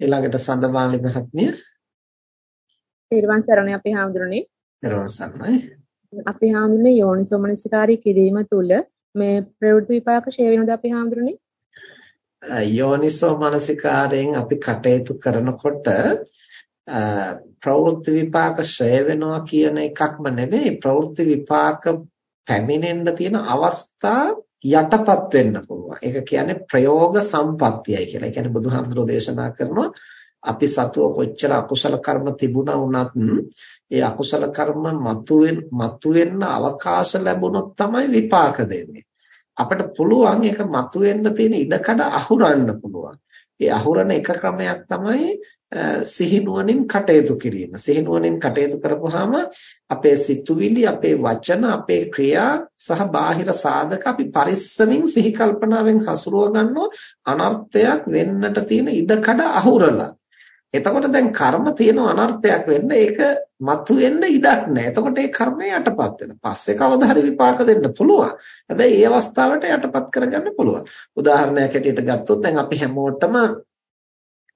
ඊළඟට සඳමාලි මහත්මිය. ඊර්වන් සරණයි අපි හාමුදුරනේ. ඊර්වන් සරණයි. අපි හාමුදුරනේ යෝනිසෝමනසිකාරී කිරීම තුල මේ ප්‍රවෘත්ති විපාක ෂේ වෙනවද අපි හාමුදුරනේ? යෝනිසෝ මනසිකාරයෙන් අපි කටයුතු කරනකොට ප්‍රවෘත්ති විපාක ශ්‍රේ වෙනවා කියන එකක්ම නෙවෙයි ප්‍රවෘත්ති විපාක පැමිණෙන්න තියෙන අවස්ථා යටපත් වෙන්න පුළුවන්. ඒක කියන්නේ ප්‍රයෝග සම්පත්තියයි කියලා. ඒ කියන්නේ බුදුහාමුදුරෝ දේශනා කරනවා අපි සතුව කොච්චර අකුසල කර්ම තිබුණා වුණත් ඒ අකුසල කර්ම මතුවෙන් මතුවෙන්න අවකාශ ලැබුණොත් තමයි විපාක දෙන්නේ. අපිට පුළුවන් ඒක මතුවෙන්න තියෙන ඉඩකඩ අහුරන්න පුළුවන්. ඒ අහුරන එක ක්‍රමයක් තමයි සිහිනුවණින් කටයුතු කිරීම. සිහිනුවණින් කටයුතු කරපුවාම අපේ සිතුවිලි, අපේ වචන, අපේ ක්‍රියා සහ බාහිර සාධක අපි පරිස්සමින් සිහි කල්පනාවෙන් හසුරුව ගන්නෝ අනර්ථයක් වෙන්නට තියෙන ඉඩකඩ අහුරලා. එතකොට දැන් කර්ම තියෙන අනර්ථයක් වෙන්න ඒක මතුවෙන්න ඉඩක් නැහැ. එතකොට ඒ කර්මය යටපත් වෙනවා. පස්සේ කවදා හරි විපාක දෙන්න පුළුවන්. හැබැයි ඒ අවස්ථාවට යටපත් කරගන්න පුළුවන්. උදාහරණයක් ඇටියට ගත්තොත් දැන් අපි හැමෝටම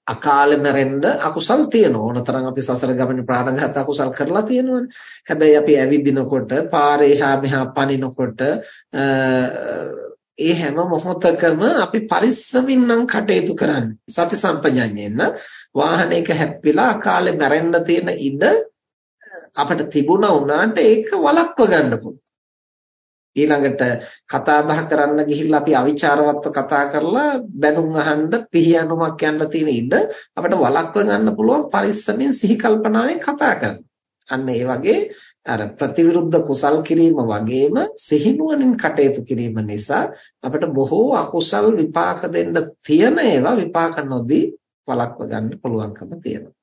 අකාලේ මැරෙන්න අකුසල් තියෙනවා. ඕනතරම් අපි සසර ගමනේ ප්‍රාණඝාත අකුසල් කරලා තියෙනවනේ. හැබැයි අපි ඇවිදිනකොට, පාරේ එහා මෙහා පනිනකොට ඒ හැම මොහොතකම අපි පරිස්සමින් නම් කටයුතු කරන්නේ. සති සම්පජඤ්ඤයෙන් වාහනයක හැප්පිලා අකාලේ මැරෙන්න තියෙන ඉඩ අපිට තිබුණා වුණාට ඒක වළක්ව ගන්න පුළුවන්. ඊළඟට කතා බහ කරන්න ගිහිල්ලා අපි අවිචාරවත්ව කතා කරලා බැනුම් අහන්න පිහියනුමක් යන්න තියෙන ඉඩ අපිට වළක්ව ගන්න පුළුවන් පරිස්සමෙන් සිහි කල්පනාවෙන් කතා කරන්න. අන්න ඒ වගේ අර ප්‍රතිවිරුද්ධ කුසල් කිරීම වගේම සිහිනුවණින් කටයුතු කිරීම නිසා අපිට බොහෝ අකුසල් විපාක දෙන්න තියෙන ඒවා විපාක නොදී වළක්ව ගන්න පුළුවන්කම තියෙනවා.